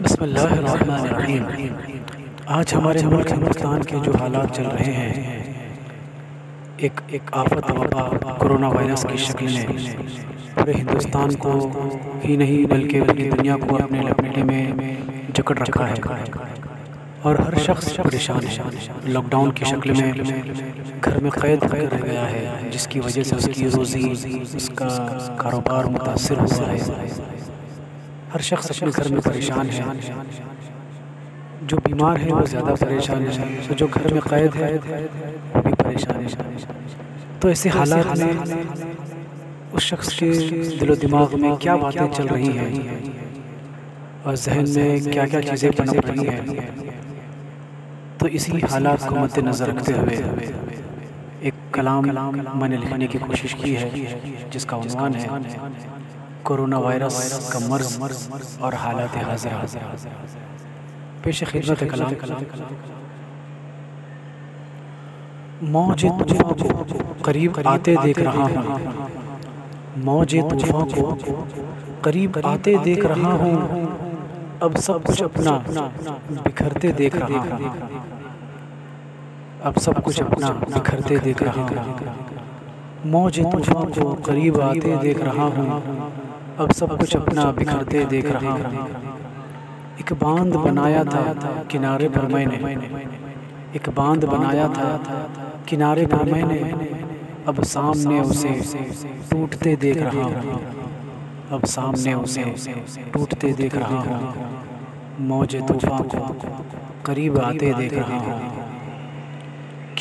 بسم اللہ الرحمن الرحیم۔ آج ہمارے ملک ہندوستان کے جو حالات چل رہے ہیں، ایک ایک آفت وبا کرونا وائرس کی شکل میں پورے ہندوستان کو ہی نہیں، بلکہ پوری دنیا کو اپنے لپیٹے میں جکڑ رکھا ہے۔ اور ہر شخص پریشان ہے۔ لاک ڈاؤن کی شکل میں گھر میں قید کر رہ گیا ہے، جس کی وجہ سے اس کی روزی، اس کا کاروبار متاثر ہوا ہے۔ ہر شخص اپنے گھر میں پریشان ہے۔ جو بیمار ہے وہ زیادہ پریشان ہے۔ تو جو گھر میں قید ہے، وہ بھی پریشان ہے۔ تو ایسے حالات میں اس شخص کے دل و دماغ میں کیا باتیں چل رہی ہیں؟ اور ذہن میں کیا کیا چیزیں پنپ رہی ہیں؟ تو اسی حالات کو مد نظر رکھتے ہوئے ایک کلام میں نے لکھنے کی کوشش کی ہے، جس کا عنوان ہے کرونا وائرس کا مرض اور حالات حاضر۔ پیش خدمت کلام۔ موج طوفان کو قریب آتے دیکھ رہا ہوں۔ موج طوفان کو قریب آتے دیکھ رہا ہوں۔ اب سب کچھ اپنا بکھرتے دیکھ رہا ہوں۔ اب سب کچھ اپنا بکھرتے دیکھ رہا ہوں۔ موج طوفان کو قریب آتے دیکھ رہا ہوں، اب سب کچھ اپنا بکھرتے دیکھ رہا ہوں۔ ایک باندھ بنایا تھا کنارے پر میں نے، ایک باندھ بنایا تھا کنارے پر میں نے، اب سامنے اسے ٹوٹتے دیکھ رہا ہوں۔ اب سامنے اسے ٹوٹتے دیکھ رہا ہوں۔ موج طوفان کو قریب آتے دیکھ رہا ہوں۔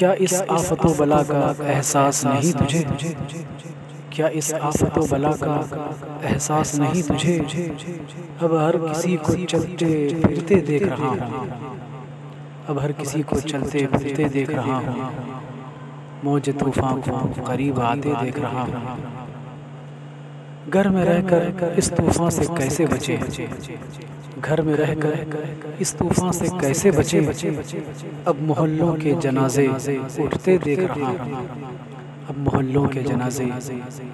کیا اس آفت و بلا کا احساس نہیں تجھے؟ کیا اس آفت و بلا کا احساس نہیں تجھے؟ اب ہر کسی کو چلتے پھرتے دیکھ رہا ہوں۔ اب ہر کسی کو چلتے پھرتے دیکھ رہا ہوں۔ موج طوفان کو قریب آتے دیکھ رہا ہوں۔ گھر میں رہ کر اس طوفان سے کیسے بچے گھر میں رہ کر اس طوفان سے کیسے بچے اب محلوں کے جنازے اٹھتے دیکھ رہا ہوں۔ اب محلوں کے جنازے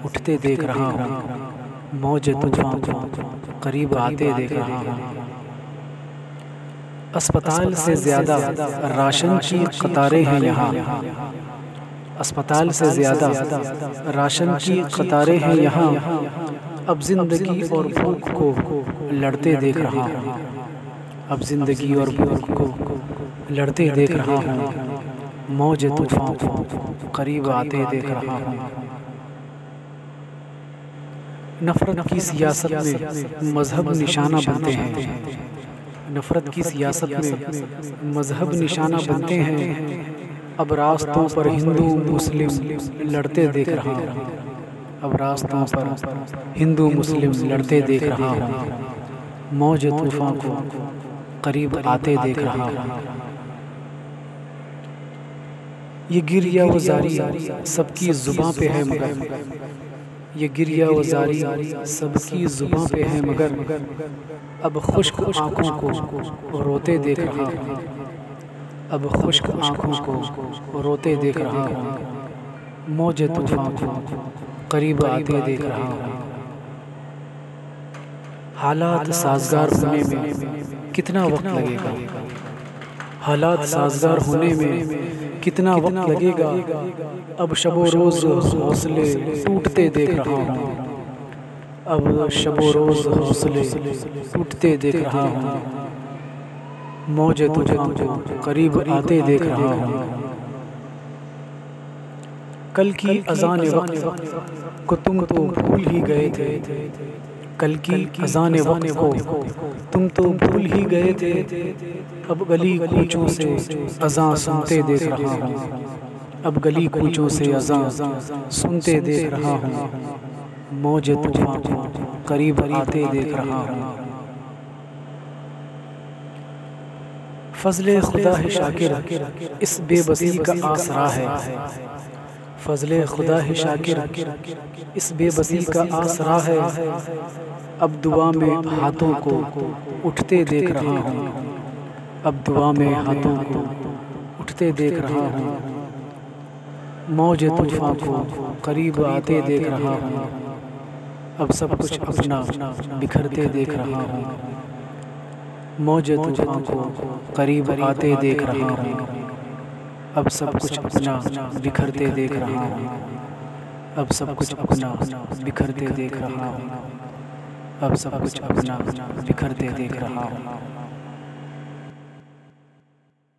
اٹھتے دیکھ رہا ہوں۔ موج طوفان کو قریب آتے دیکھ رہا ہوں۔ اسپتال سے زیادہ راشن کی قطاریں ہیں یہاں۔ اسپتال سے زیادہ۔ راشن کی قطاریں ہیں یہاں۔ اب زندگی اور بھوک کو لڑتے دیکھ رہا ہوں۔ اب زندگی اور بھوک کو لڑتے دیکھ رہا ہوں۔ موج طوفان قریب آتے دیکھ رہا ہوں۔ نفرت کی سیاست میں مذہب نشانہ بنتے ہیں۔ نفرت کی سیاست میں مذہب نشانہ بنتے ہیں۔ اب راستوں پر ہندو مسلم لڑتے دیکھ رہا ہوں۔ اب راستوں پر ہندو مسلم لڑتے دیکھ رہا ہوں۔ موج طوفان کو قریب آتے دیکھ رہا ہوں۔ یہ گریا و زاری سب کی زباں پہ ہے مگر۔ یہ گریا و زاری سب کی زباں پہ ہے مگر۔ اب خشک آنکھوں کو روتے دیکھ رہا ہوں۔ اب خشک آنکھوں کو روتے دیکھ رہا ہوں۔ موج طوفان کو قریب آتے دیکھ رہا ہوں۔ حالات سازگار ہونے میں کتنا وقت لگے گا؟ حالات سازگار ہونے میں کتنا وقت لگے گا؟ اب شب و روز حوصلے ٹوٹتے دیکھ رہا ہوں۔ اب شب و روز حوصلے ٹوٹتے دیکھ رہا ہوں۔ موج طوفان کو قریب آتے دیکھ رہا ہوں۔ کل کی اذان وقت کو تم تو بھول ہی گئے تھے۔ کل کی اذان وقت کو تم تو بھول ہی گئے تھے۔ اب گلی کوچوں سے اذان سنتے دیکھ رہا ہوں۔ اب گلی کوچوں سے اذان سنتے دیکھ رہا ہوں۔ موج طوفان کو قریب آتے دیکھ رہا ہوں۔ فضل خدا ہے شاکر، اس بے بسی کا آسرا ہے۔ فضل خدا ہے شاکر، اس بے بسی کا آسرا ہے۔ اب دعا میں ہاتھوں کو اٹھتے دیکھ رہا ہوں۔ اب دعا میں ہاتھوں کو اٹھتے دیکھ رہا ہوں۔ موج طوفان کو قریب آتے دیکھ رہا ہوں۔ اب سب کچھ اپنا بکھرتے دیکھ رہا ہوں۔ موج طوفان کو قریب آتے دیکھ رہا ہوں۔ اب سب کچھ اپنا بکھرتے دیکھ رہا ہوں۔ اب سب کچھ اپنا بکھرتے دیکھ رہا ہوں۔ اب سب کچھ اپنا بکھرتے دیکھ رہا ہوں۔